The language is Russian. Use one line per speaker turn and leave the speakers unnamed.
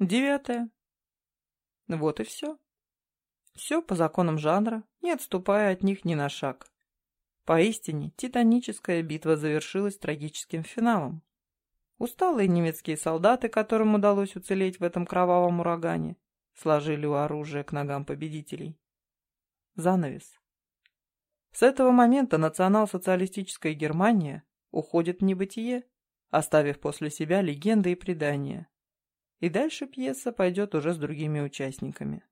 Девятое. Вот и все. Все по законам жанра, не отступая от них ни на шаг. Поистине, титаническая битва завершилась трагическим финалом. Усталые немецкие солдаты, которым удалось уцелеть в этом кровавом урагане, сложили у оружия к ногам победителей. Занавес. С этого момента национал-социалистическая Германия уходит в небытие, оставив после себя легенды и предания. И дальше пьеса пойдет уже с другими участниками.